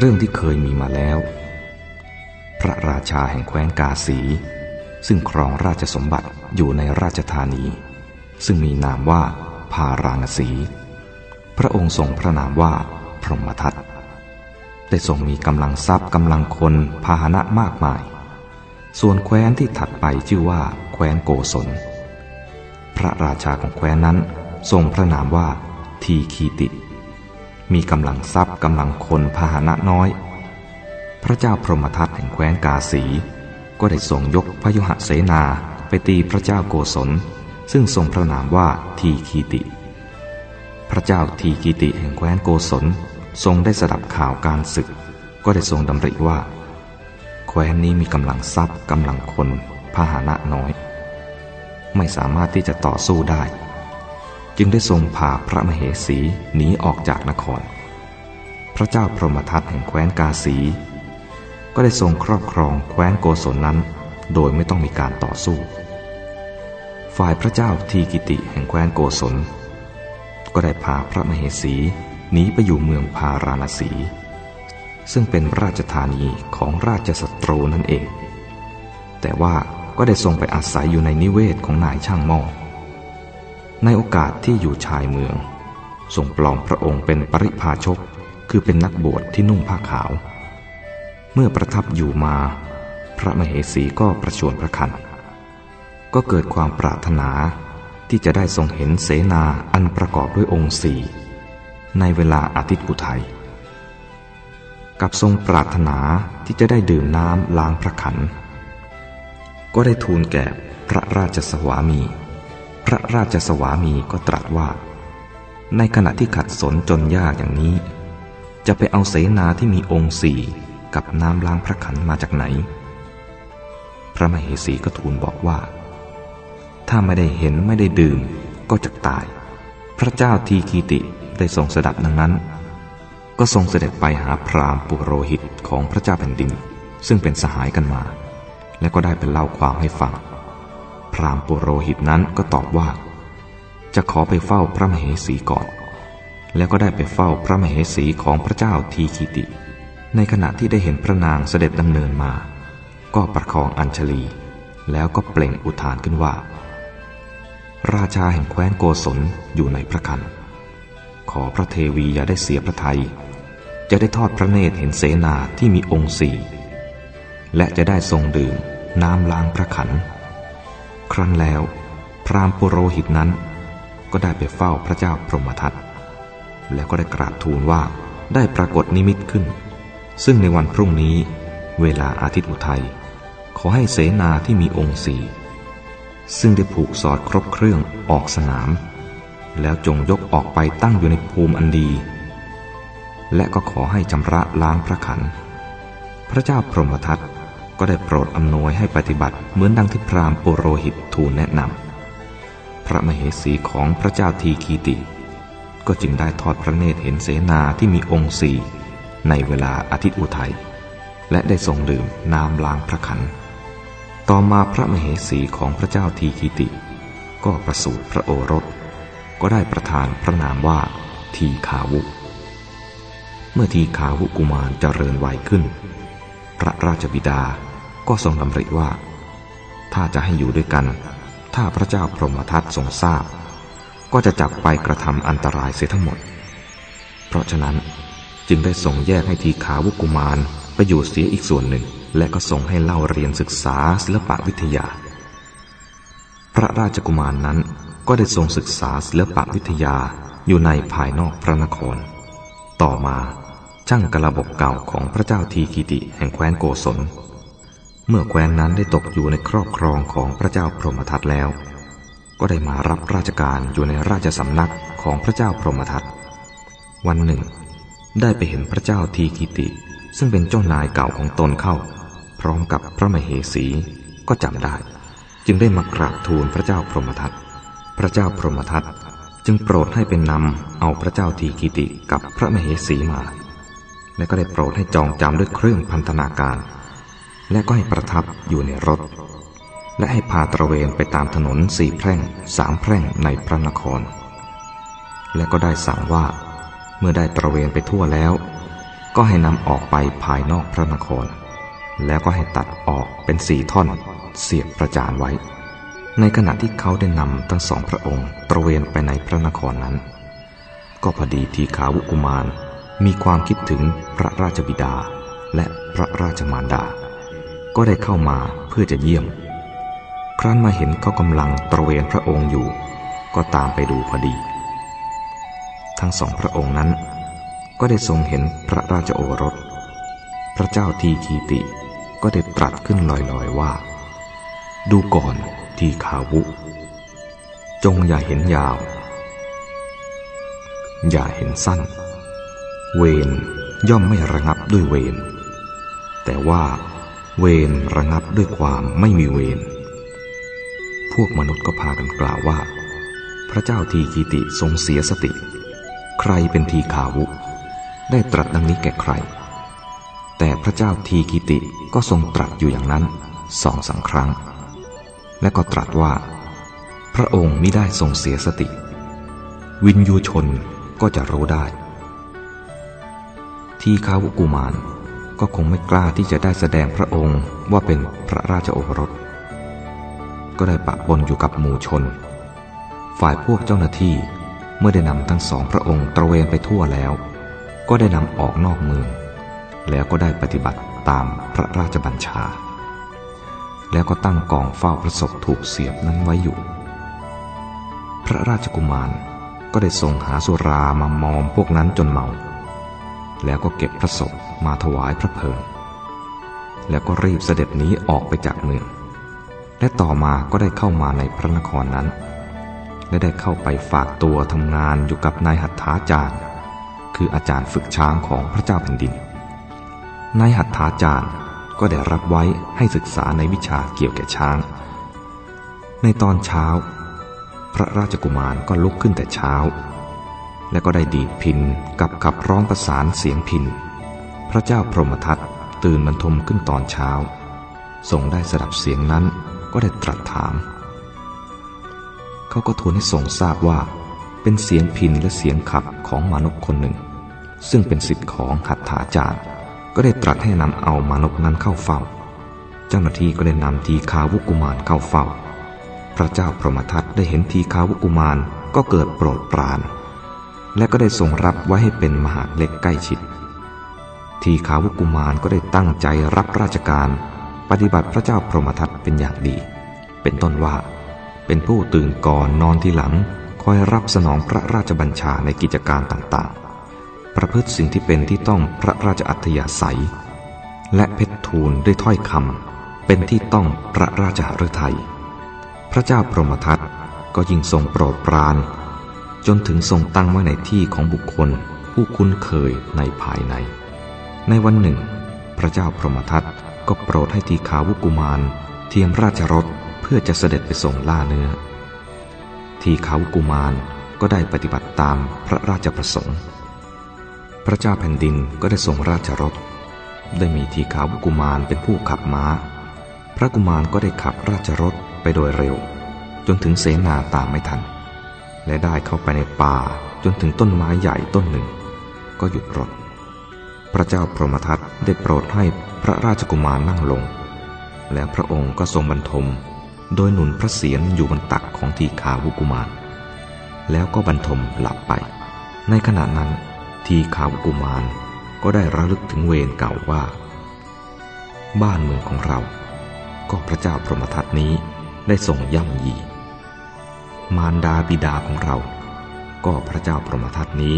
เรื่องที่เคยมีมาแล้ว พระราชาแห่งแคว้นกาสี ซึ่งครองราชสมบัติอยู่ในราชธานี ซึ่งมีนามว่าพาราณสี พระองค์ทรงพระนามว่าพรหมทัตได้ทรงมีกำลังทรัพย์กำลังคนพาหนะมากมาย ส่วนแคว้นที่ถัดไปชื่อว่า แคว้นโกศล พระราชาของแคว้นนั้นทรงพระนามว่าทีคีติ มีกำลังทรัพย์กำลังคนพาหนะน้อย พระเจ้าพรหมทัตแห่งแคว้นกาสี ก็ได้ทรงยกพยุหเสนาไปตีพระเจ้าโกศล ซึ่งทรงพระนามว่าทีคีติ พระเจ้าทีคีติแห่งแคว้นโกศลทรงได้สดับข่าวการศึก ก็ได้ทรงดำริว่า แคว้นนี้มีกำลังทรัพย์กำลังคนพาหนะน้อย ไม่สามารถที่จะต่อสู้ได้ จึงได้ทรงพาพระมเหสีหนีออกจากนคร พระเจ้าพรหมทัตแห่งแคว้นกาสี ก็ได้ทรงครอบครองแคว้นโกศลนั้น โดยไม่ต้องมีการต่อสู้ ฝ่ายพระเจ้าทีกิติแห่งแคว้นโกศล ก็ได้พาพระมเหสีหนีไปอยู่เมืองพาราณสี ซึ่งเป็นราชธานีของราชสตรูนั่นเอง แต่ว่าก็ได้ทรงไปอาศัยอยู่ในนิเวศของนายช่างหม้อ ในโอกาสที่อยู่ชายเมืองทรงปลอมพระองค์เป็นปริพาชก คือเป็นนักบวชที่นุ่งผ้าขาว เมื่อประทับอยู่มา พระมเหสีก็ประชวรพระคัน ก็เกิดความปรารถนาที่จะได้ทรงเห็นเสนาอันประกอบด้วยองค์สี่ในเวลาอาทิตย์อุทัยกับทรงปรารถนาที่จะได้ดื่มน้ำล้างพระขัน ก็ได้ทูลแก่พระราชสวามี พระราชสวามีก็ตรัสว่า ในขณะที่ขัดสนจนยากอย่างนี้ จะไปเอาเสนาที่มีองค์สี่กับน้ำล้างพระขันมาจากไหน พระมเหสีก็ทูลบอกว่า ถ้าไม่ได้เห็นไม่ได้ดื่มก็จะตาย พระเจ้าทีคีติได้ทรงสดับดังนั้น ก็ทรงเสด็จไปหาพราหมณ์ปุโรหิตของพระเจ้าแผ่นดิน ซึ่งเป็นสหายกันมา และก็ได้เป็นเล่าความให้ฟัง พรามปุโรหิตนั้นก็ตอบว่า จะขอไปเฝ้าพระมเหสีก่อน แล้วก็ได้ไปเฝ้าพระมเหสีของพระเจ้าทีคีติ ในขณะที่ได้เห็นพระนางเสด็จดำเนินมา ก็ประคองอัญชลี แล้วก็เปล่งอุทานขึ้นว่า ราชาแห่งแคว้นโกศลอยู่ในพระคัน ขอพระเทวีอย่าได้เสียพระทยัยจะได้ทอดพระเนตรเห็นเสนาที่มีองค์สี่และจะได้ทรงดื่มน้ำล้างพระขัน ครั้นแล้ว พรามปุโรหิตนั้น ก็ได้ไปเฝ้าพระเจ้าพรหมทัตแล้วก็ได้กราบทูลว่าได้ปรากฏนิมิตขึ้น ซึ่งในวันพรุ่งนี้ เวลาอาทิตย์อุทัย ขอให้เสนาที่มีองค์สี่ซึ่งได้ผูกสอดครบเครื่องออกสนาม แล้วจงยกออกไปตั้งอยู่ในภูมิอันดี และก็ขอให้ชำระล้างพระขัน พระเจ้าพรหมทัต ก็ได้โปรดอำนวยให้ปฏิบัติเหมือนดังที่พราหมณ์ปุโรหิตทูลแนะนำ พระมเหสีของพระเจ้าทีคีติ ก็จึงได้ทอดพระเนตรเห็นเสนาที่มีองค์สี่ในเวลาอาทิตย์อุทัย และได้ทรงดื่มน้ำล้างพระขัน ต่อมาพระมเหสีของพระเจ้าทีคีติ ก็ประสูติพระโอรส ก็ได้ประทานพระนามว่าทีขาวุ เมื่อทีขาวุกุมารเจริญวัยขึ้น พระราชบิดา ก็ทรงดำริว่า ถ้าจะให้อยู่ด้วยกัน ถ้าพระเจ้าพรหมทัตทรงทราบ ก็จะจับไปกระทำอันตรายเสียทั้งหมด เพราะฉะนั้นจึงได้ส่งแยกให้ทีขาวุกุมารไปอยู่เสียอีกส่วนหนึ่ง และก็ส่งให้เล่าเรียนศึกษาศิลปะวิทยา พระราชกุมารนนั้นก็ได้ทรงศึกษาศิลปะวิทยาอยู่ในภายนอกพระนคร ต่อมาช่างกระบบเก่าของพระเจ้าทีกิติแห่งแคว้นโกศล เมื่อแคว้นนั้นได้ตกอยู่ในครอบครองของพระเจ้าพรหมทัตแล้ว ก็ได้มารับราชการอยู่ในราชสำนักของพระเจ้าพรหมทัตวันหนึ่ง ได้ไปเห็นพระเจ้าทีกิติ ซึ่งเป็นเจ้านายเก่าของตนเข้า พร้อมกับพระมเหสีก็จำได้ จึงได้มากราบทูลพระเจ้าพรหมทัตพระเจ้าพรหมทัตจึงโปรดให้เป็นนำเอาพระเจ้าทีกิติกับพระมเหสีมา และก็ได้โปรดให้จองจำด้วยเครื่องพันธนาการ และก็ให้ประทับอยู่ในรถ และให้พาตระเวนไปตามถนนสี่แพร่งสามแพร่งในพระนคร และก็ได้สั่งว่า เมื่อได้ตระเวนไปทั่วแล้ว ก็ให้นำออกไปภายนอกพระนคร แล้วก็ให้ตัดออกเป็นสี่ท่อน เสียบประจานไว้ ในขณะที่เขาได้นำทั้งสองพระองค์ ตระเวนไปในพระนครนั้น ก็พอดีทีขาวุกุมารมีความคิดถึงพระราชบิดาและพระราชมารดา ก็ได้เข้ามาเพื่อจะเยี่ยม ครั้นมาเห็นเขากำลังตระเวนพระองค์อยู่ ก็ตามไปดูพอดี ทั้งสองพระองค์นั้น ก็ได้ทรงเห็นพระราชโอรส พระเจ้าทีกีติก็ได้ตรัสขึ้นลอยๆว่า ดูก่อนทีขาวุ จงอย่าเห็นยาว อย่าเห็นสั้น เวรย่อมไม่ระงับด้วยเวรแต่ว่า เวรระงับด้วยความไม่มีเวร พวกมนุษย์ก็พากันกล่าวว่า พระเจ้าทีกีติทรงเสียสติ ใครเป็นทีขาวุ ได้ตรัสดังนี้แก่ใคร แต่พระเจ้าทีกิติก็ทรงตรัสอยู่อย่างนั้นสองสาครั้ง และก็ตรัสว่า พระองค์มิได้ทรงเสียสติ วินยูชนก็จะรู้ได้ ทีขาวุกุมาร ก็คงไม่กล้าที่จะได้แสดงพระองค์ว่าเป็นพระราชโอรส ก็ได้ปะปนอยู่กับหมู่ชน ฝ่ายพวกเจ้าหน้าที่เมื่อได้นำทั้งสองพระองค์ตระเวนไปทั่วแล้ว ก็ได้นำออกนอกเมือง แล้วก็ได้ปฏิบัติตามพระราชบัญชา แล้วก็ตั้งกองเฝ้าพระศพถูกเสียบนั้นไว้อยู่ พระราชกุมารก็ได้ส่งหาสุรามามอมพวกนั้นจนเมา แล้วก็เก็บพระศพ มาถวายพระเพลิง แล้วก็รีบเสด็จหนีออกไปจากเมือง และต่อมาก็ได้เข้ามาในพระนครนั้น และได้เข้าไปฝากตัวทำงานอยู่กับนายหัตถาจารย์ คืออาจารย์ฝึกช้างของพระเจ้าแผ่นดิน นายหัตถาจารย์ก็ได้รับไว้ให้ศึกษาในวิชาเกี่ยวแก่ช้าง ในตอนเช้า พระราชกุมารก็ลุกขึ้นแต่เช้า และก็ได้ดีดพินกับขับร้องประสานเสียงพิน พระเจ้าพรหมทัตตื่นบรรทมขึ้นตอนเช้า ทรงได้สดับเสียงนั้นก็ได้ตรัสถาม เขาก็ทูลให้ทรงทราบว่า เป็นเสียงพินและเสียงขับของมนุษย์คนหนึ่ง ซึ่งเป็นสิทธิ์ของหัตถาจารย์ ก็ได้ตรัสให้นำเอามนุษย์นั้นเข้าเฝ้า เจ้าหน้าที่ก็ได้นำทีคาวุกุมารเข้าเฝ้า พระเจ้าพรหมทัตได้เห็นทีคาวุกุมารก็เกิดโปรดปราน และก็ได้ทรงรับไว้ให้เป็นมหาเล็กใกล้ชิด ทีขาวุกุมารก็ได้ตั้งใจรับราชการ ปฏิบัติพระเจ้าพรหมทัตเป็นอย่างดี เป็นต้นว่า เป็นผู้ตื่นก่อนนอนทีหลัง คอยรับสนองพระราชบัญชาในกิจการต่างๆ ประพฤติสิ่งที่เป็นที่ต้องพระราชอัธยาศัย และเพชรทูลด้วยถ้อยคำเป็นที่ต้องพระราชหฤทัยพระเจ้าพรหมทัตก็ยิ่งทรงโปรดปราน จนถึงทรงตั้งไว้ในที่ของบุคคลผู้คุ้นเคยในภายใน ในวันหนึ่ง พระเจ้าพรหมทัตก็โปรดให้ทีขาวุกุมาร เทียมราชรถเพื่อจะเสด็จไปส่งล่าเนื้อ ทีขาวุกุมารก็ได้ปฏิบัติตามพระราชประสงค์ พระเจ้าแผ่นดินก็ได้ส่งราชรถ ได้มีทีขาวุกุมารเป็นผู้ขับม้า พระกุมารก็ได้ขับราชรถไปโดยเร็ว จนถึงเสนาตามไม่ทัน และได้เข้าไปในป่าจนถึงต้นไม้ใหญ่ต้นหนึ่ง ก็หยุดรถ พระเจ้าพรหมทัตได้โปรดให้พระราชกุมารนั่งลง แล้วพระองค์ก็ทรงบรรทม โดยหนุนพระเศียรอยู่บนตักของทีขาวุกุมาร แล้วก็บรรทมหลับไป ในขณะนั้นทีขาวุกุมารก็ได้ระลึกถึงเวรเก่าว่า บ้านเมืองของเรา ก็พระเจ้าพรหมทัตนี้ได้ส่งย่ำยี มารดาบิดาของเรา ก็พระเจ้าพรหมทัตนี้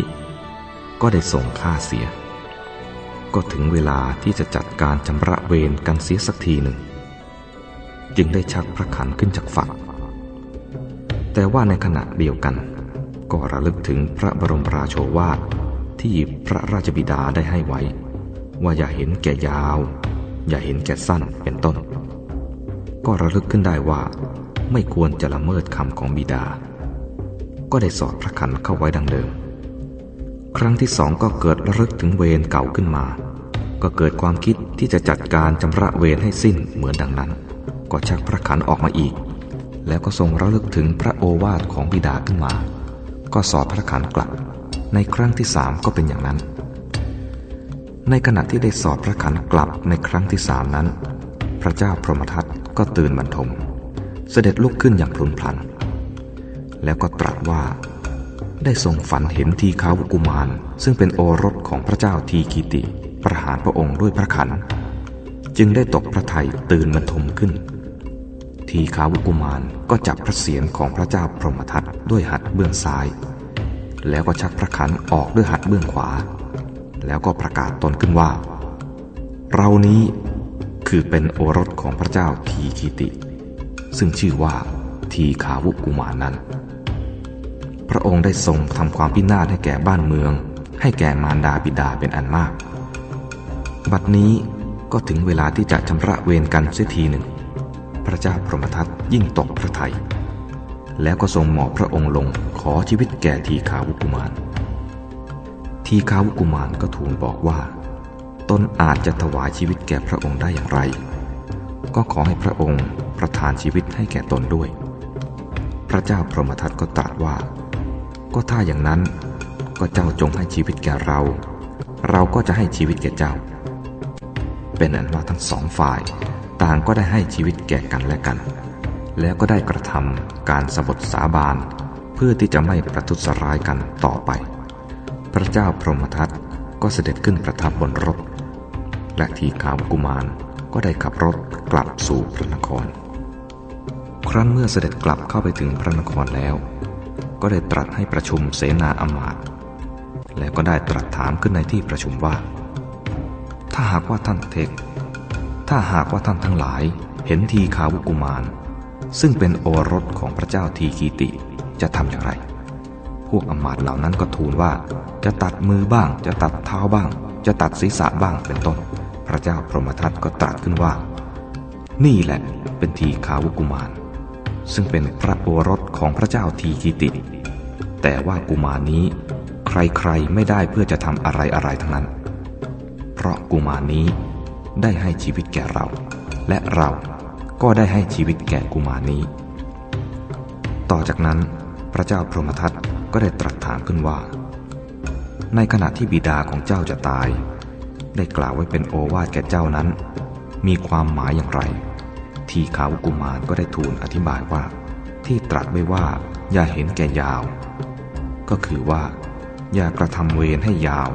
ก็ได้ส่งฆ่าเสีย ก็ถึงเวลาที่จะจัดการชำระเวรกันเสียสักทีหนึ่ง จึงได้ชักพระขันขึ้นจากฝั่งแต่ว่าในขณะเดียวกัน ก็ระลึกถึงพระบรมราโชวาทที่พระราชบิดาได้ให้ไว้ ว่าอย่าเห็นแก่ยาว อย่าเห็นแก่สั้นเป็นต้น ก็ระลึกขึ้นได้ว่าไม่ควรจะละเมิดคำของบิดา ก็ได้สอดพระขันเข้าไว้ดังเดิม ครั้งที่สองก็เกิดระลึกถึงเวรเก่าขึ้นมา ก็เกิดความคิดที่จะจัดการจำระเวรให้สิ้นเหมือนดังนั้น ก็ชักพระขันออกมาอีก แล้วก็ทรงระลึกถึงพระโอวาทของบิดาขึ้นมา ก็สอดพระขันกลับ ในครั้งที่สามก็เป็นอย่างนั้น ในขณะที่ได้สอดพระขันกลับในครั้งที่สามนั้น พระเจ้าพรหมทัตก็ตื่นบรรทม เสด็จลุกขึ้นอย่างพลุนพลัน แล้วก็ตรัสว่า ได้ทรงฝันเห็นทีขาวุกุมาร ซึ่งเป็นโอรสของพระเจ้าทีกีติ ประหารพระองค์ด้วยพระขัน จึงได้ตกพระทัยตื่นบรรทมขึ้น ทีขาวุกุมารก็จับพระเศียรของพระเจ้าพรหมทัตด้วยหัดเบื้องซ้าย แล้วก็ชักพระขันออกด้วยหัดเบื้องขวา แล้วก็ประกาศตนขึ้นว่า เรานี้คือเป็นโอรสของพระเจ้าทีคีติ ซึ่งชื่อว่าทีขาวุกุมารนั้น พระองค์ได้ทรงทำความพินาศให้แก่บ้านเมือง ให้แก่มารดาบิดาเป็นอันมาก บัดนี้ก็ถึงเวลาที่จะชำระเวรกันเสียทีหนึ่ง พระเจ้าพรหมทัตยิ่งตกพระทยัยแล้วก็ทรงหมอบพระองค์ลงขอชีวิตแก่ทีขาวุกุมาร ทีขาวุกุมารก็ทูลบอกว่า ตนอาจจะถวายชีวิตแก่พระองค์ได้อย่างไร ก็ขอให้พระองค์ประทานชีวิตให้แก่ตนด้วย พระเจ้าพรหมทัตก็ตรัสว่า ก็ถ้าอย่างนั้น ก็เจ้าจงให้ชีวิตแก่เรา เราก็จะให้ชีวิตแก่เจ้า เป็นอันว่าทั้งสองฝ่าย ต่างก็ได้ให้ชีวิตแก่กันและกัน แล้วก็ได้กระทำการสบทสาบานเพื่อที่จะไม่ประทุษร้ายกันต่อไป พระเจ้าพรหมทัตก็เสด็จขึ้นประทับบนรถ และทีขาวกุมารก็ได้ขับรถกลับสู่พระนคร ครั้นเมื่อเสด็จกลับเข้าไปถึงพระนครแล้ว ก็ได้ตรัสให้ประชุมเสนาอมาตย์แล้วก็ได้ตรัสถามขึ้นในที่ประชุมว่า ถ้าหากว่าท่านเทกถ้าหากว่าท่านทั้งหลายเห็นทีขาวุกุมาร ซึ่งเป็นโอรสของพระเจ้าทีกีติจะทำอย่างไร พวกอมาตเหล่านั้นก็ทูลว่า จะตัดมือบ้าง จะตัดเท้าบ้าง จะตัดศีรษะบ้างเป็นต้น พระเจ้าพรหมทัตก็ตรัสขึ้นว่า นี่แหละเป็นทีขาวุกุมาร ซึ่งเป็นพระโอรสของพระเจ้าทีกีติ แต่ว่ากุมารนี้ ใครๆไม่ได้เพื่อจะทำอะไรอะไรทั้งนั้น เพราะกุมารนี้ได้ให้ชีวิตแก่เรา และเราก็ได้ให้ชีวิตแก่กุมารนี้ ต่อจากนั้นพระเจ้าพรหมทัตก็ได้ตรัสถามขึ้นว่า ในขณะที่บิดาของเจ้าจะตาย ได้กล่าวไว้เป็นโอวาทแก่เจ้านั้น มีความหมายอย่างไร ทีขาวกุมารก็ได้ทูลอธิบายว่า ที่ตรัสไว้ว่า อย่าเห็นแก่ยาว ก็คือว่า อย่ากระทำเวรให้ยาว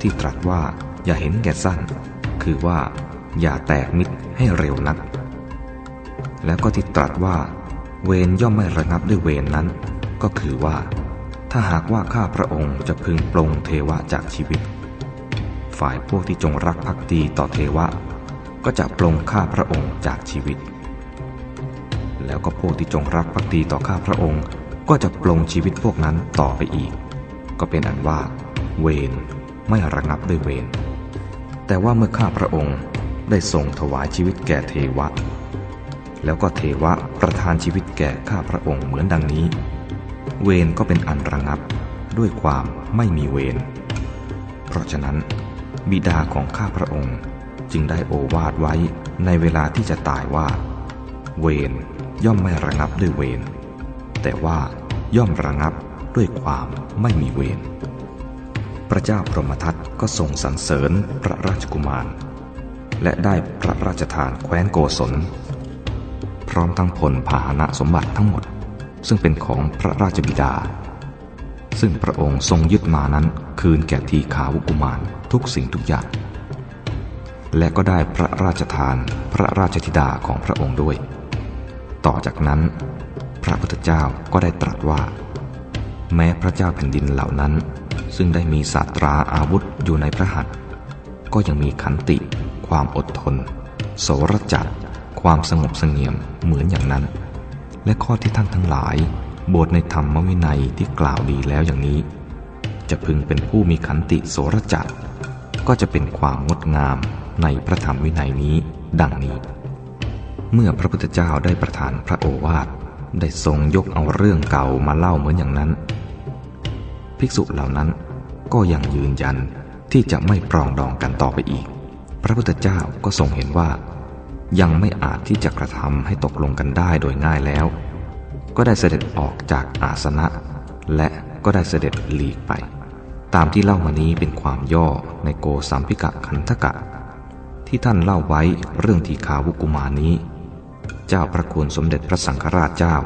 ที่ตรัสว่า อย่าเห็นแก่สั้น คือว่า อย่าแตกมิตรให้เร็วนัก แล้วก็ที่ตรัสว่า เวรย่อมไม่ระงับด้วยเวรนนั้น ก็คือว่า ถ้าหากว่าข้าพระองค์จะพึงปลงเทวะจากชีวิต ฝ่ายพวกที่จงรักภักดีต่อเทวะ ก็จะปลงข้าพระองค์จากชีวิต แล้วก็พวกที่จงรักภักดีต่อข้าพระองค์ ก็จะปลงชีวิตพวกนั้นต่อไปอีก ก็เป็นอันว่า เวรไม่ระงับด้วยเวรแต่ว่าเมื่อข้าพระองค์ได้ทรงถวายชีวิตแก่เทวะ แล้วก็เทวะประทานชีวิตแก่ข้าพระองค์เหมือนดังนี้ เวรก็เป็นอันระงับด้วยความไม่มีเวรเพราะฉะนั้น บิดาของข้าพระองค์ จึงได้โอวาทไว้ในเวลาที่จะตายว่า เวรย่อมไม่ระงับด้วยเวรแต่ว่าย่อมระงับด้วยความไม่มีเวรพระเจ้าพรหมทัตก็ทรงสรรเสริญพระราชกุมาร และได้พระราชทานแคว้นโกศล พร้อมทั้งผลพาหนะสมบัติทั้งหมด ซึ่งเป็นของพระราชบิดา ซึ่งพระองค์ทรงยึดมานั้นคืนแก่ทีขาวุกุมารทุกสิ่งทุกอย่าง และก็ได้พระราชทานพระราชธิดาของพระองค์ด้วย ต่อจากนั้น พระพุทธเจ้าก็ได้ตรัสว่า แม้พระเจ้าแผ่นดินเหล่านั้น ซึ่งได้มีศาสตราอาวุธอยู่ในพระหัตถ์ก็ยังมีขันติ ความอดทน โสรจัดคความสงบเสงี่ยมเหมือนอย่างนั้น และข้อที่ท่านทั้งหลายบทในธรรมวินัยที่กล่าวดีแล้วอย่างนี้ จะพึงเป็นผู้มีขันติโสรจักก็จะเป็นความงดงาม ในพระธรรมวินัยนี้ ดังนี้ เมื่อพระพุทธเจ้าได้ประทานพระโอวาทได้ทรงยกเอาเรื่องเก่ามาเล่าเหมือนอย่างนั้น ภิกษุเหล่านั้นก็ยังยืนยันที่จะไม่ปรองดองกันต่อไปอีก พระพุทธเจ้าก็ทรงเห็นว่า ยังไม่อาจที่จะกระทำให้ตกลงกันได้โดยง่ายแล้ว ก็ได้เสด็จออกจากอาสนะ และก็ได้เสด็จหลีกไป ตามที่เล่ามานี้เป็นความย่อในโกสัมพิกะขันธกะ ที่ท่านเล่าไว้เรื่องทีขาวุกุมานี้ เจ้าพระคุณสมเด็จพระสังฆราชเจ้า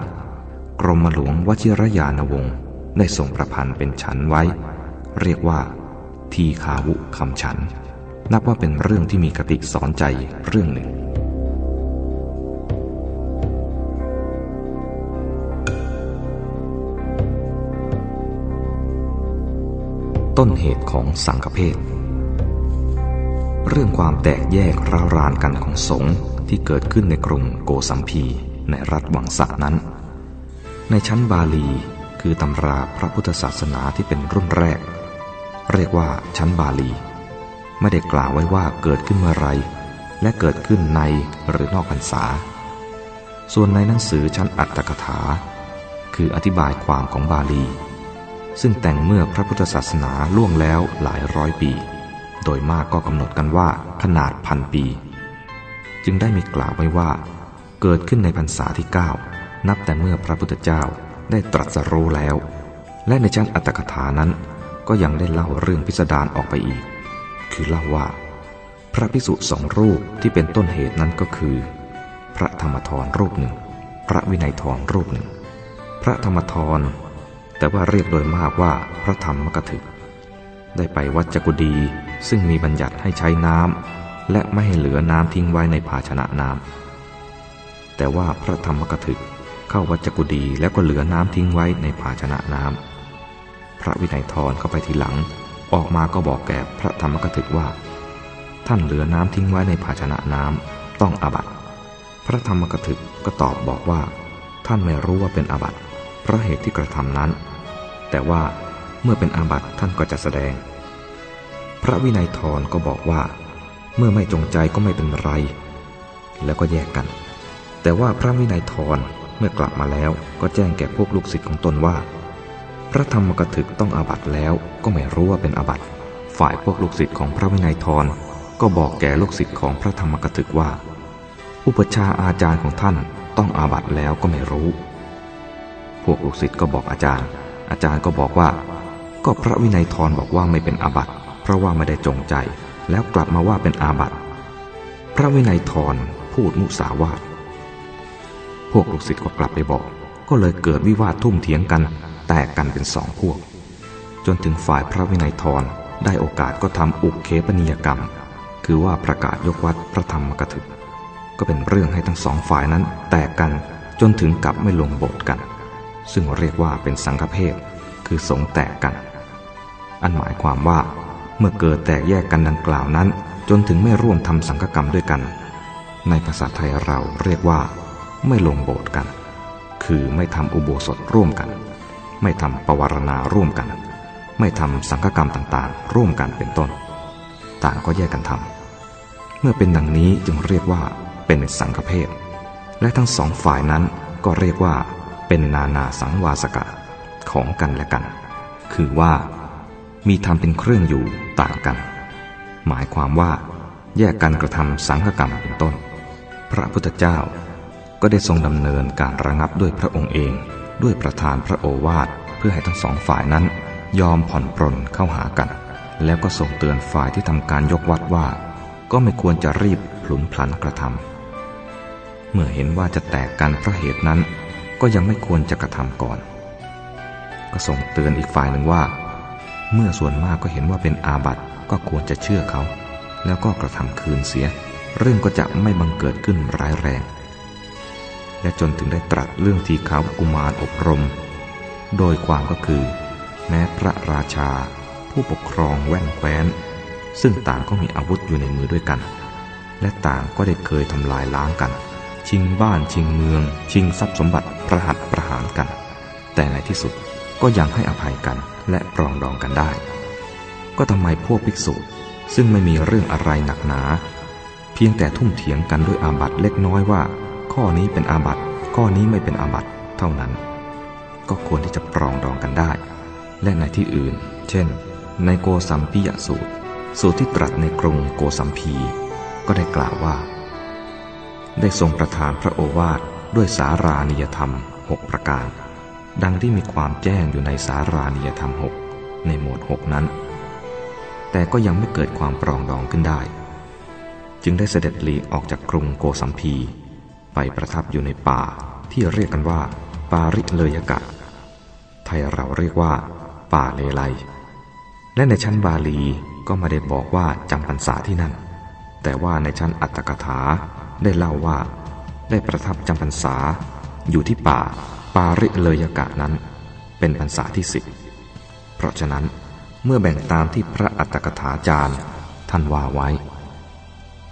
กรมหลวงวชิรยานวงศ์ได้ทรงประพันธ์เป็นฉันไว้ เรียกว่า ทีขาวุคำฉัน นับว่าเป็นเรื่องที่มีกติสอนใจเรื่องหนึ่งต้นเหตุของสังฆเพศ เรื่องความแตกแยกร้าวรานกันของสงฆ์ที่เกิดขึ้นในกรุงโกสัมพีในรัฐวังสะนั้น ในชั้นบาลี คือตำราพระพุทธศาสนาที่เป็นรุ่นแรก เรียกว่าชั้นบาลี ไม่ได้กล่าวไว้ว่าเกิดขึ้นเมื่อไร และเกิดขึ้นในหรือนอกพรรษา ส่วนในหนังสือชั้นอัตถกถา คืออธิบายความของบาลี ซึ่งแต่งเมื่อพระพุทธศาสนาล่วงแล้วหลายร้อยปี โดยมากก็กำหนดกันว่าขนาดพันปี จึงได้มีกล่าวไว้ว่า เกิดขึ้นในพรรษาที่ 9 นับแต่เมื่อพระพุทธเจ้าได้ตรัสรู้แล้ว และในชั้นอัตถกถานั้น ก็ยังได้เล่าเรื่องพิสดารออกไปอีก คือเล่าว่า พระพิสุสองรูปที่เป็นต้นเหตุนั้นก็คือ พระธรรมทรรูปหนึ่ง พระวินัยทรรูปหนึ่ง พระธรรมทรแต่ว่าเรียกโดยมากว่าพระธรรมกถึก ได้ไปวัดจกุดีซึ่งมีบัญญัติให้ใช้น้ำและไม่ให้เหลือน้ำทิ้งไว้ในภาชนะน้ำแต่ว่าพระธรรมกถึกเข้าวัดจกุดีแล้วก็เหลือน้ำทิ้งไว้ในภาชนะน้ำพระวินัยทรเข้าไปทีหลัง ออกมาก็บอกแก่พระธรรมกถึกว่า ท่านเหลือน้ำทิ้งไว้ในภาชนะน้ำต้องอาบัตพระธรรมกถึกก็ตอบบอกว่า ท่านไม่รู้ว่าเป็นอาบัตเพราะเหตุที่กระทำนั้น แต่ว่า เมื่อเป็นอาบัตท่านก็จะแสดง พระวินัยทรก็บอกว่า เมื่อไม่จงใจก็ไม่เป็นไร แล้วก็แยกกัน แต่ว่าพระวินัยทรเมื่อกลับมาแล้วก็แจ้งแก่พวกลูกศิษย์ของตนว่า พระธรรมกถึกต้องอาบัตแล้วก็ไม่รู้ว่าเป็นอาบัตฝ่ายพวกลูกศิษย์ของพระวินัยทรก็บอกแก่ลูกศิษย์ของพระธรรมกถึกว่า อุปชาอาจารย์ของท่านต้องอาบัตแล้วก็ไม่รู้ พวกลูกศิษย์ก็บอกอาจารย์ อาจารย์ก็บอกว่า ก็พระวินัยทรบอกว่าไม่เป็นอาบัติ เพราะว่าไม่ได้จงใจ แล้วกลับมาว่าเป็นอาบัติ พระวินัยทรพูดมุสาวาทพวกลูกศิษย์ก็กลับไปบอก ก็เลยเกิดวิวาททุ่มเถียงกัน แตกกันเป็นสองพวก จนถึงฝ่ายพระวินัยทรได้โอกาสก็ทำอุกเคปนิยกรรม คือว่าประกาศยกวัดพระธรรมกถึก ก็เป็นเรื่องให้ทั้งสองฝ่ายนั้น แตกกันจนถึงกับไม่ลงโบสกัน ซึ่งเรียกว่าเป็นสังฆเพศคือสงแตกกัน อันหมายความว่า เมื่อเกิดแตกแยกกันดังกล่าวนั้น จนถึงไม่ร่วมทำสังฆกรรมด้วยกัน ในภาษาไทยเราเรียกว่า ไม่ลงโบสถ์กัน คือไม่ทำอุโบสถร่วมกัน ไม่ทำปวารณาร่วมกัน ไม่ทำสังฆกรรมต่างๆ ร่วมกันเป็นต้น ต่างก็แยกกันทำเมื่อเป็นดังนี้จึงเรียกว่าเป็นสังฆเพศและทั้งสองฝ่ายนั้นก็เรียกว่าเป็นนานาสังวาสกะของกันและกัน คือว่า มีธรรมเป็นเครื่องอยู่ต่างกัน หมายความว่า แยกกันกระทำสังฆกรรมเป็นต้น พระพุทธเจ้าก็ได้ทรงดำเนินการระงับด้วยพระองค์เอง ด้วยประธานพระโอวาทเพื่อให้ทั้งสองฝ่ายนั้น ยอมผ่อนปรนเข้าหากัน แล้วก็ส่งเตือนฝ่ายที่ทำการยกวัดว่า ก็ไม่ควรจะรีบพลุนพลันกระทำเมื่อเห็นว่าจะแตกกันเพราะเหตุนั้น ก็ยังไม่ควรจะกระทำก่อน ก็ส่งเตือนอีกฝ่ายหนึ่งว่า เมื่อส่วนมากก็เห็นว่าเป็นอาบัติก็ควรจะเชื่อเขา แล้วก็กระทำคืนเสีย เรื่องก็จะไม่บังเกิดขึ้นร้ายแรง และจนถึงได้ตรัสเรื่องทีขาวกุมารอบรม โดยความก็คือ แม้พระราชา ผู้ปกครองแว่นแคว้น ซึ่งต่างก็มีอาวุธอยู่ในมือด้วยกัน และต่างก็ได้เคยทำลายล้างกัน ชิงบ้านชิงเมือง ชิงทรัพย์สมบัติประหัตประหารกัน แต่ในที่สุด ก็ยังให้อภัยกันและปรองดองกันได้ ก็ทำไมพวกภิกษุซึ่งไม่มีเรื่องอะไรหนักหนา เพียงแต่ทุ่มเถียงกันด้วยอาบัตเล็กน้อยว่า ข้อนี้เป็นอาบัติข้อนี้ไม่เป็นอาบัติเท่านั้น ก็ควรที่จะปรองดองกันได้ และในที่อื่น เช่น ในโกสัมพิยสูตร สูตรที่ตรัสในกรุงโกสัมพี ก็ได้กล่าวว่า ได้ทรงประทานพระโอวาทด้วยสารานิยธรรมหกประการ ดังที่มีความแจ้งอยู่ในสารานิยธรรมหกในหมวดหกนั้น แต่ก็ยังไม่เกิดความปรองดองขึ้นได้ จึงได้เสด็จหลีกออกจากกรุงโกสัมพี ไปประทับอยู่ในป่าที่เรียกกันว่า ปาริเลยกะ ไทยเราเรียกว่า ป่าเลไลและในชั้นบาลีก็ไม่ได้บอกว่าจำพรรษาที่นั่น แต่ว่าในชั้นอัตถกถาได้เล่าว่า ได้ประทับจำพรรษาอยู่ที่ป่า ปาริเลยกะนั้นเป็นพรรษาที่สิบเพราะฉะนั้นเมื่อแบ่งตามที่พระอัตถกถาจารย์ท่านว่าไว้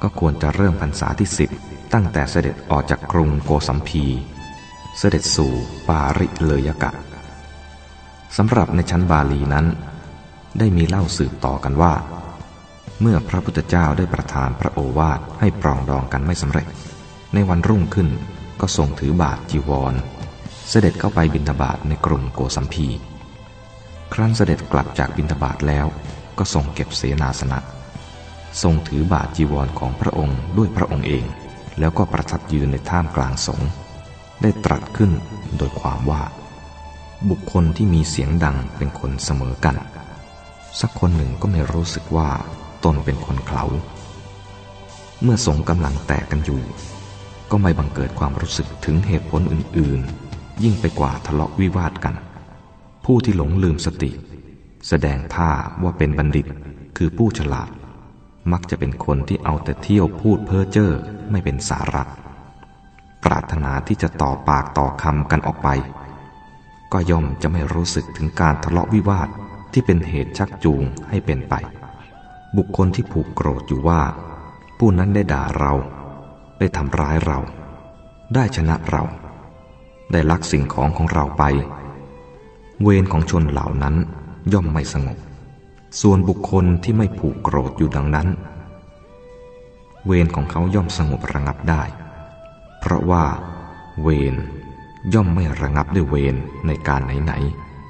ก็ควรจะเริ่มพรรษาที่สิบตั้งแต่เสด็จออกจากกรุงโกสัมพี เสด็จสู่ปาริเลยกะสำหรับในชั้นบาลีนั้น ได้มีเล่าสืบต่อกันว่า เมื่อพระพุทธเจ้าได้ประทานพระโอวาทให้ปรองดองกันไม่สำเร็จ ในวันรุ่งขึ้นก็ทรงถือบาทจีวร เสด็จเข้าไปบิณฑบาตในกรุงโกสัมพี ครั้นเสด็จกลับจากบิณฑบาตแล้วก็ทรงเก็บเสนาสนะ ทรงถือบาทจีวรของพระองค์ด้วยพระองค์เอง แล้วก็ประทับยืนในท่ามกลางสงฆ์ได้ตรัสขึ้นโดยความว่า บุคคลที่มีเสียงดังเป็นคนเสมอกัน สักคนหนึ่งก็ไม่รู้สึกว่าตนเป็นคนเขาเมื่อสงกำลังแตกกันอยู่ ก็ไม่บังเกิดความรู้สึกถึงเหตุผลอื่นๆ ยิ่งไปกว่าทะเลาะวิวาทกัน ผู้ที่หลงลืมสติ แสดงท่าว่าเป็นบัณฑิตคือผู้ฉลาด มักจะเป็นคนที่เอาแต่เที่ยวพูดเพ้อเจ้อไม่เป็นสาระปรารถนาที่จะต่อปากต่อคำกันออกไป ก็ย่อมจะไม่รู้สึกถึงการทะเลาะวิวาทที่เป็นเหตุชักจูงให้เป็นไป บุคคลที่ผูกโกรธอยู่ว่า ผู้นั้นได้ด่าเรา ได้ทำร้ายเรา ได้ชนะเรา ได้ลักสิ่งของของเราไป เวรของชนเหล่านั้นย่อมไม่สงบ ส่วนบุคคลที่ไม่ผูกโกรธอยู่ดังนั้น เวรของเขาย่อมสงบระงับได้ เพราะว่า เวรย่อมไม่ระงับด้วยเวรในการไหน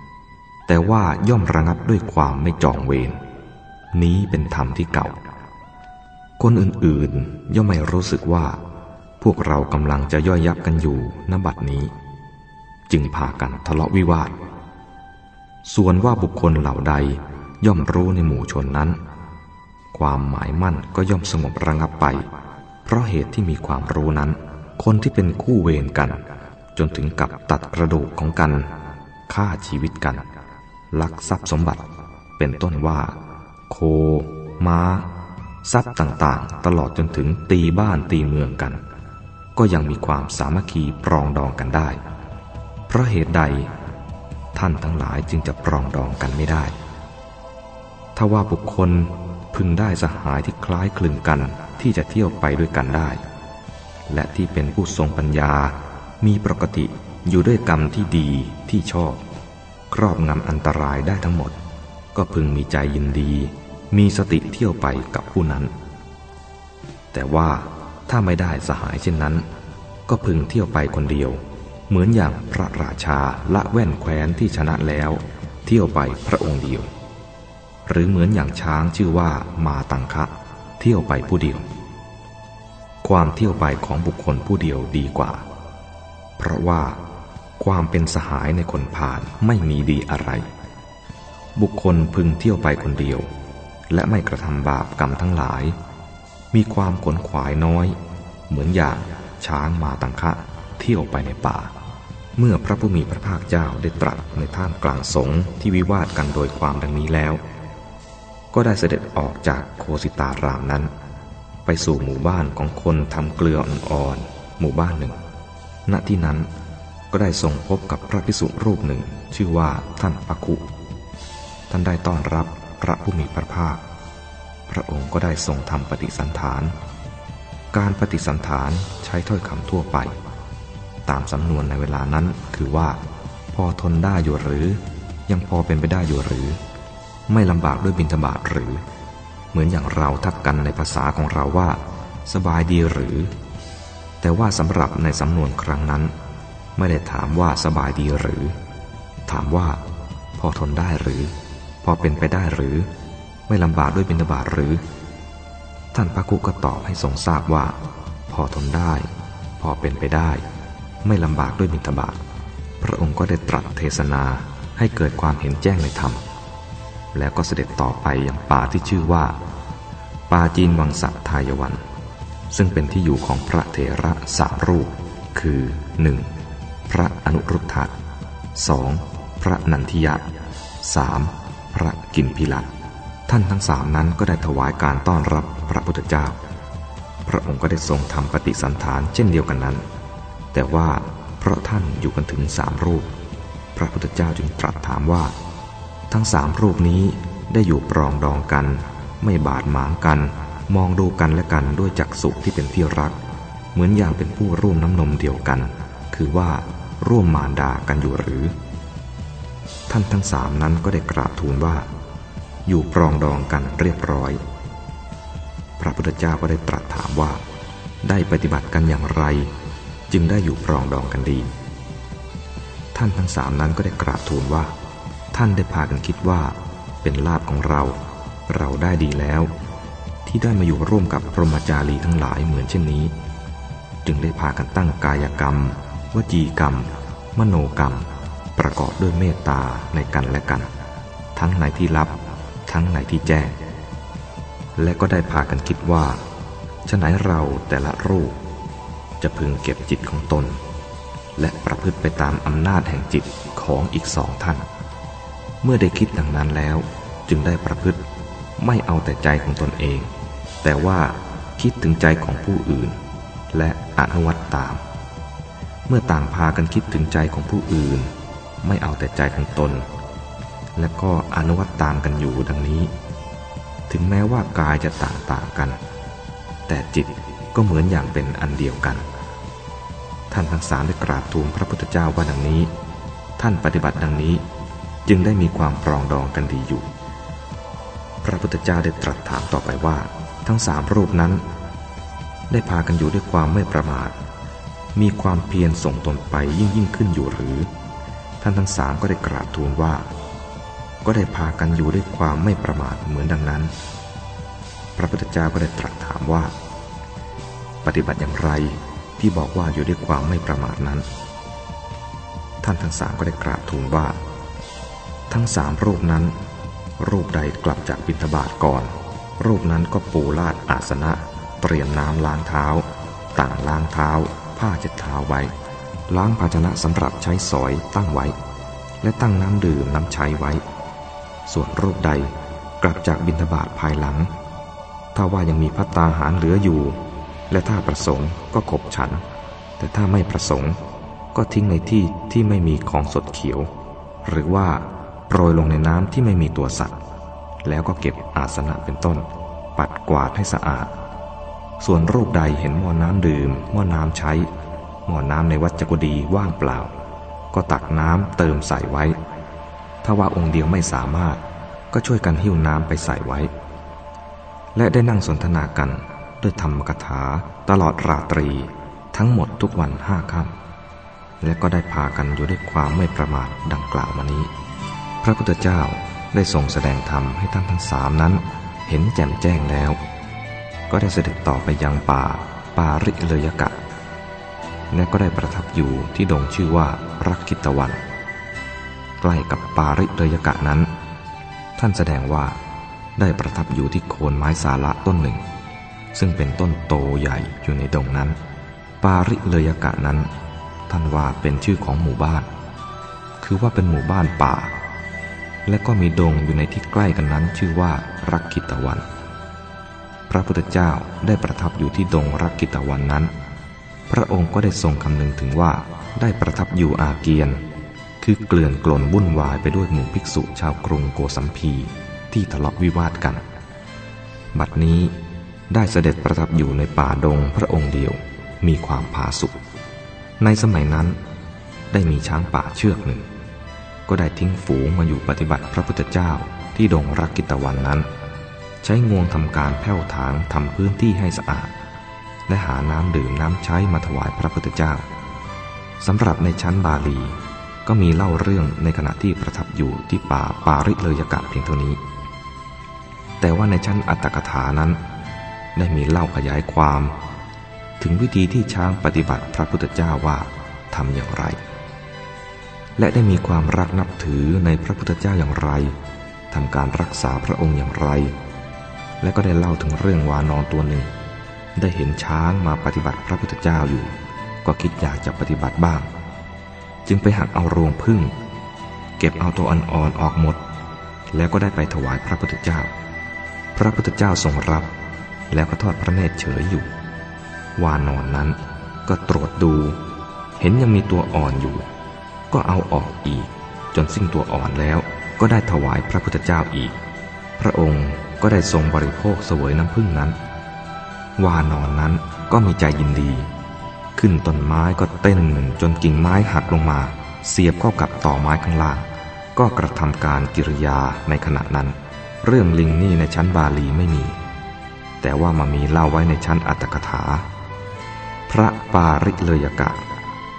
ๆ แต่ว่าย่อมระงับด้วยความไม่จองเวรนี้เป็นธรรมที่เก่า คนอื่นๆย่อมไม่รู้สึกว่า พวกเรากำลังจะย่อยยับกันอยู่ณบัดนี้ จึงพากันทะเลาะวิวาท ส่วนว่าบุคคลเหล่าใดย่อมรู้ในหมู่ชนนั้น ความหมายมั่นก็ย่อมสงบระงับไป เพราะเหตุที่มีความรู้นั้น คนที่เป็นคู่เวรกัน จนถึงกับตัดกระดูกของกันฆ่าชีวิตกัน ลักทรัพย์สมบัติ เป็นต้นว่า โค ม้า ทรัพย์ต่างๆ ตลอดจนถึงตีบ้านตีเมืองกัน ก็ยังมีความสามัคคีปรองดองกันได้ เพราะเหตุใด ท่านทั้งหลายจึงจะปรองดองกันไม่ได้ ถ้าว่าบุคคลพึงได้สหายที่คล้ายคลึงกันที่จะเที่ยวไปด้วยกันได้ และที่เป็นผู้ทรงปัญญา มีปกติอยู่ด้วยกรรมที่ดีที่ชอบ ครอบงำอันตรายได้ทั้งหมด ก็พึงมีใจยินดี มีสติเที่ยวไปกับผู้นั้น แต่ว่าถ้าไม่ได้สหายเช่นนั้น ก็พึงเที่ยวไปคนเดียว เหมือนอย่างพระราชาละแว่นแคว้นที่ชนะแล้ว เที่ยวไปพระองค์เดียว หรือเหมือนอย่างช้างชื่อว่ามาตังคะ เที่ยวไปผู้เดียว ความเที่ยวไปของบุคคลผู้เดียวดีกว่า เพราะว่าความเป็นสหายในคนผ่านไม่มีดีอะไร บุคคลพึงเที่ยวไปคนเดียว และไม่กระทำบาปกรรมทั้งหลาย มีความขนขวายน้อย เหมือนอย่างช้างมาตังคะ เที่ยวไปในป่า เมื่อพระผู้มีพระภาคเจ้าได้ตรัสในท่ามกลางสงฆ์ที่วิวาทกันโดยความดังนี้แล้ว ก็ได้เสด็จออกจากโคสิตารามนั้น ไปสู่หมู่บ้านของคนทำเกลืออ่อนๆหมู่บ้านหนึ่ง ณที่นั้นก็ได้ทรงพบกับพระภิกษุรูปหนึ่ง ชื่อว่าท่านปัคุท่านได้ต้อนรับพระผู้มีพระภาค พระองค์ก็ได้ทรงทำปฏิสันฐาน การปฏิสันฐานใช้ถ้อยคำทั่วไป ตามสำนวนในเวลานั้น คือว่า พอทนได้อยู่หรือ ยังพอเป็นไปได้อยู่หรือ ไม่ลำบากด้วยบินทบาทหรือ เหมือนอย่างเราทักกันในภาษาของเราว่า สบายดีหรือ แต่ว่าสำหรับในสำนวนครั้งนั้น ไม่ได้ถามว่าสบายดีหรือ ถามว่า พอทนได้หรือ พอเป็นไปได้หรือ ไม่ลำบากด้วยบินทบาทหรือ ท่านพระคุก็ตอบให้ทรงทราบว่า พอทนได้ พอเป็นไปได้ ไม่ลำบากด้วยบิณฑบาตพระองค์ก็ได้ตรัสเทศนาให้เกิดความเห็นแจ้งในธรรม แล้วก็เสด็จต่อไปอย่างป่าที่ชื่อว่า ป่าจีนวังสัทายวัน ซึ่งเป็นที่อยู่ของพระเถระสามรูป คือ 1. พระอนุรุทธะ 2. พระนันทิยะ 3. พระกินพิลัตท่านทั้งสามนั้นก็ได้ถวายการต้อนรับพระพุทธเจ้า พระองค์ก็ได้ทรงทำปฏิสันฐานเช่นเดียวกันนั้น แต่ว่าเพราะท่านอยู่กันถึงสามรูป พระพุทธเจ้าจึงตรัสถามว่า ทั้งสามรูปนี้ได้อยู่ปรองดองกัน ไม่บาดหมางกัน มองดูกันและกันด้วยจักสุที่เป็นที่รัก เหมือนอย่างเป็นผู้ร่วมน้ำนมเดียวกัน คือว่าร่วมมารดากันอยู่หรือ ท่านทั้งสามนั้นก็ได้กราบทูลว่า อยู่ปรองดองกันเรียบร้อย พระพุทธเจ้าก็ได้ตรัสถามว่า ได้ปฏิบัติกันอย่างไร จึงได้อยู่ปรองดองกันดี ท่านทั้งสามนั้นก็ได้กราบทูลว่า ท่านได้พากันคิดว่า เป็นลาบของเรา เราได้ดีแล้ว ที่ได้มาอยู่ร่วมกับพรหมจารีทั้งหลายเหมือนเช่นนี้ จึงได้พากันตั้งกายกรรม วจีกรรม มโนกรรม ประกอบด้วยเมตตาในกันและกัน ทั้งในที่ลับ ทั้งในที่แจ้ง และก็ได้พากันคิดว่าฉไหนเราแต่ละรูป จะพึงเก็บจิตของตน และประพฤติไปตามอำนาจแห่งจิตของอีกสองท่าน เมื่อได้คิดดังนั้นแล้ว จึงได้ประพฤติไม่เอาแต่ใจของตนเอง แต่ว่าคิดถึงใจของผู้อื่น และอนุวัตตาม เมื่อต่างพากันคิดถึงใจของผู้อื่น ไม่เอาแต่ใจของตน และก็อนุวัตตามกันอยู่ดังนี้ ถึงแม้ว่ากายจะต่างๆกัน แต่จิต ก็เหมือนอย่างเป็นอันเดียวกัน ท่านทั้งสามได้กราบทูลพระพุทธเจ้าว่าดังนี้ ท่านปฏิบัติดังนี้จึงได้มีความปรองดองกันดีอยู่ พระพุทธเจ้าได้ตรัสถามต่อไปว่า ทั้งสามรูปนั้น ได้พากันอยู่ด้วยความไม่ประมาท มีความเพียรส่งตนไปยิ่งยิ่งขึ้นอยู่หรือ ท่านทั้งสามก็ได้กราบทูลว่า ก็ได้พากันอยู่ด้วยความไม่ประมาทเหมือนดังนั้น พระพุทธเจ้าก็ได้ตรัสถามว่า ปฏิบัติอย่างไรที่บอกว่าอยู่ด้วยความไม่ประมาทนั้น ท่านทั้งสามก็ได้กราบทูลว่า ทั้งสามรูปนั้น รูปใดกลับจากบิณฑบาตก่อน รูปนั้นก็ปูลาดอาสนะ เตรียมน้ำล้างเท้า ต่างล้างเท้า ผ้าเช็ดเท้าไว้ ล้างภาชนะสำหรับใช้สอยตั้งไว้ และตั้งน้ำดื่มน้ำใช้ไว้ ส่วนรูปใดกลับจากบิณฑบาตภายหลัง ถ้าว่ายังมีพัตตาหารเหลืออยู่ และถ้าประสงค์ก็ขบฉัน แต่ถ้าไม่ประสงค์ก็ทิ้งในที่ที่ไม่มีของสดเขียว หรือว่าโปรยลงในน้ำที่ไม่มีตัวสัตว์ แล้วก็เก็บอาสนะเป็นต้น ปัดกวาดให้สะอาด ส่วนรูปใดเห็นหม้อน้ำดื่มหม้อน้ำใช้หม้อน้ำในวัดจักดีว่างเปล่า ก็ตักน้ำเติมใส่ไว้ ถ้าว่าองค์เดียวไม่สามารถก็ช่วยกันหิ้วน้ำไปใส่ไว้ และได้นั่งสนทนากัน ด้วยธรรมกถาตลอดราตรี ทั้งหมดทุกวันห้าค่ำและก็ได้พากันอยู่ด้วยความไม่ประมาทดังกล่าวมานี้ พระพุทธเจ้าได้ทรงแสดงธรรมให้ท่านทั้งสามนั้น เห็นแจ่มแจ้งแล้ว ก็ได้เสด็จต่อไปยังป่าปาริเลยกะ และก็ได้ประทับอยู่ที่ดงชื่อว่ารักคิตวัน ใกล้กับปาริเรยกะนั้น ท่านแสดงว่าได้ประทับอยู่ที่โคนไม้สาละต้นหนึ่ง ซึ่งเป็นต้นโตใหญ่อยู่ในดงนั้น ปาริเรยกะนั้น ท่านว่าเป็นชื่อของหมู่บ้าน คือว่าเป็นหมู่บ้านป่า และก็มีดงอยู่ในที่ใกล้กันนั้นชื่อว่ารักกิตวัน พระพุทธเจ้าได้ประทับอยู่ที่ดงรักกิตวันนั้น พระองค์ก็ได้ทรงคำนึงถึงว่าได้ประทับอยู่อาเกียน คือเกลื่อนกลนวุ่นวายไปด้วยหมู่ภิกษุชาวกรุงโกสัมพีที่ทะเลาะวิวาทกัน บัดนี้ ได้เสด็จประทับอยู่ในป่าดงพระองค์เดียวมีความผาสุกในสมัยนั้น ได้มีช้างป่าเชือกหนึ่ง ก็ได้ทิ้งฝูงมาอยู่ปฏิบัติพระพุทธเจ้าที่ดงรักกิตวันนั้น ใช้งวงทำการแผ้วถางทำพื้นที่ให้สะอาด และหาน้ำดื่มน้ำใช้มาถวายพระพุทธเจ้าสำหรับในชั้นบาลีก็มีเล่าเรื่องในขณะที่ประทับอยู่ที่ป่าปาริเลยกะเพียงเท่านี้ แต่ว่าในชั้นอัตถกถานั้น ได้มีเล่าขยายความ ถึงวิธีที่ช้างปฏิบัติพระพุทธเจ้าว่าทำอย่างไร และได้มีความรักนับถือในพระพุทธเจ้าอย่างไรทำการรักษาพระองค์อย่างไร และก็ได้เล่าถึงเรื่องวานอนตัวหนึ่ง ได้เห็นช้างมาปฏิบัติพระพุทธเจ้าอยู่ ก็คิดอยากจะปฏิบัติบ้าง จึงไปหักเอารวงพึ่ง เก็บเอาตัวอ่อนๆออกหมด แล้วก็ได้ไปถวายพระพุทธเจ้า พระพุทธเจ้าทรงรับ แล้วก็ทอดพระเนตรเฉยอยู่ วานอนนั้นก็ตรวจดู เห็นยังมีตัวอ่อนอยู่ ก็เอาออกอีก จนสิ้นตัวอ่อนแล้วก็ได้ถวายพระพุทธเจ้าอีก พระองค์ก็ได้ทรงบริโภคเสวยน้ำพึ่งนั้น วานอนนั้นก็มีใจยินดี ขึ้นต้นไม้ก็เต้นจนกิ่งไม้หักลงมา เสียบเข้ากับต่อไม้ข้างล่าง ก็กระทำการกิริยาในขณะนั้น เรื่องลิงนี่ในชั้นบาลีไม่มี แต่ว่ามามีเล่าไว้ในชั้นอัตถกถา พระปาริเลยกะ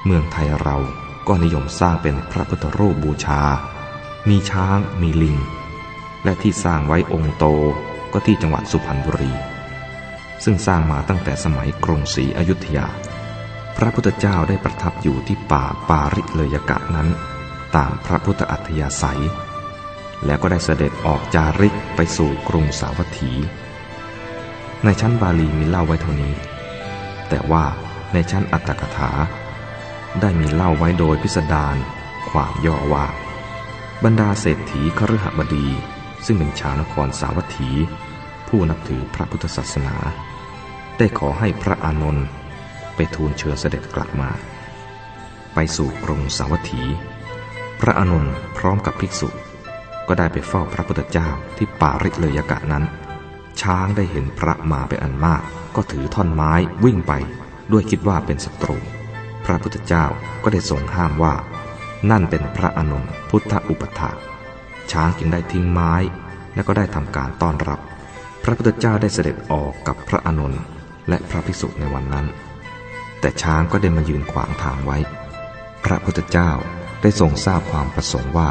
เมืองไทยเราก็นิยมสร้างเป็นพระพุทธรูปบูชา มีช้างมีลิง และที่สร้างไว้องค์โตก็ที่จังหวัดสุพรรณบุรี ซึ่งสร้างมาตั้งแต่สมัยกรุงศรีอยุธยา พระพุทธเจ้าได้ประทับอยู่ที่ป่าปาริเลยกะนั้น ตามพระพุทธอัธยาศัย แล้วก็ได้เสด็จออกจาริกไปสู่กรุงสาวัตถี ในชั้นบาลีมีเล่าไว้เท่านี้ แต่ว่าในชั้นอัตถกถา ได้มีเล่าไว้โดยพิสดารความย่อว่า บรรดาเศรษฐีคฤหบดี ซึ่งเป็นชาวนครสาวัตถี ผู้นับถือพระพุทธศาสนา ได้ขอให้พระอานนท์ไปทูลเชิญเสด็จกลับมา ไปสู่กรุงสาวัตถี พระอนุนพร้อมกับภิกษุ ก็ได้ไปเฝ้าพระพุทธเจ้าที่ป่าริเลยกะนั้น ช้างได้เห็นพระมาเป็นอันมาก ก็ถือท่อนไม้วิ่งไป ด้วยคิดว่าเป็นศัตรู พระพุทธเจ้าก็ได้ทรงห้ามว่า นั่นเป็นพระอนุนพุทธอุปถาช้างจึงได้ทิ้งไม้ และก็ได้ทำการต้อนรับ พระพุทธเจ้าได้เสด็จออกกับพระอนุนและพระภิกษุในวันนั้น แต่ช้างก็ได้มายืนขวางทางไว้ พระพุทธเจ้าได้ทรงทราบความประสงค์ว่า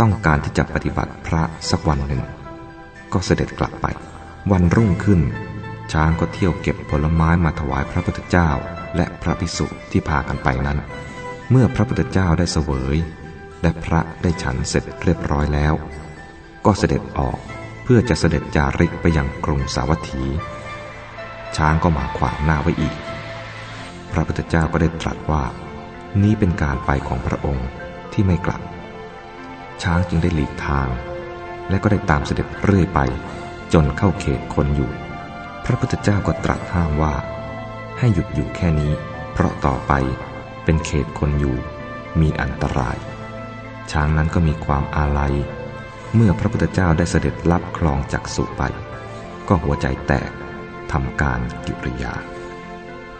ต้องการที่จะปฏิบัติพระสักวันหนึ่ง ก็เสด็จกลับไป วันรุ่งขึ้น ช้างก็เที่ยวเก็บผลไม้มาถวายพระพุทธเจ้า และพระภิกษุที่พากันไปนั้น เมื่อพระพุทธเจ้าได้เสวย และพระได้ฉันเสร็จเรียบร้อยแล้ว ก็เสด็จออกเพื่อจะเสด็จจาริกไปยังกรุงสาวัตถี ช้างก็มาขวางหน้าไว้อีก พระพุทธเจ้าก็ได้ตรัสว่า นี้เป็นการไปของพระองค์ที่ไม่กลับ ช้างจึงได้หลีกทาง และก็ได้ตามเสด็จเรื่อยไป จนเข้าเขตคนอยู่ พระพุทธเจ้าก็ตรัสห้ามว่า ให้หยุดอยู่แค่นี้ เพราะต่อไปเป็นเขตคนอยู่ มีอันตราย ช้างนั้นก็มีความอาลัย เมื่อพระพุทธเจ้าได้เสด็จลับคลองจากสุไป ก็หัวใจแตกทำการกิริยา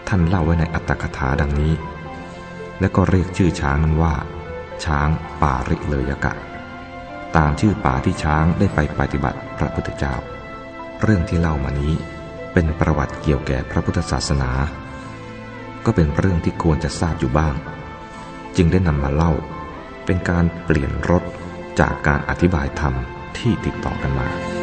ท่านเล่าไว้ในอัตถกถาดังนี้ และก็เรียกชื่อช้างนั้นว่า ช้างป่าริเลยกะ ตามชื่อป่าที่ช้างได้ไปปฏิบัติพระพุทธเจ้า เรื่องที่เล่ามานี้เป็นประวัติเกี่ยวแก่พระพุทธศาสนา ก็เป็นเรื่องที่ควรจะทราบอยู่บ้าง จึงได้นำมาเล่า เป็นการเปลี่ยนรถจากการอธิบายธรรมที่ติดต่อกันมา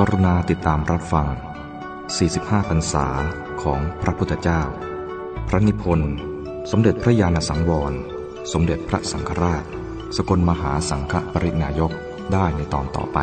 กรุณาติดตามรับฟัง 45 พรรษาของพระพุทธเจ้า พระนิพนธ์ สมเด็จพระญาณสังวร สมเด็จพระสังฆราช สกลมหาสังฆปรินายกได้ในตอนต่อไป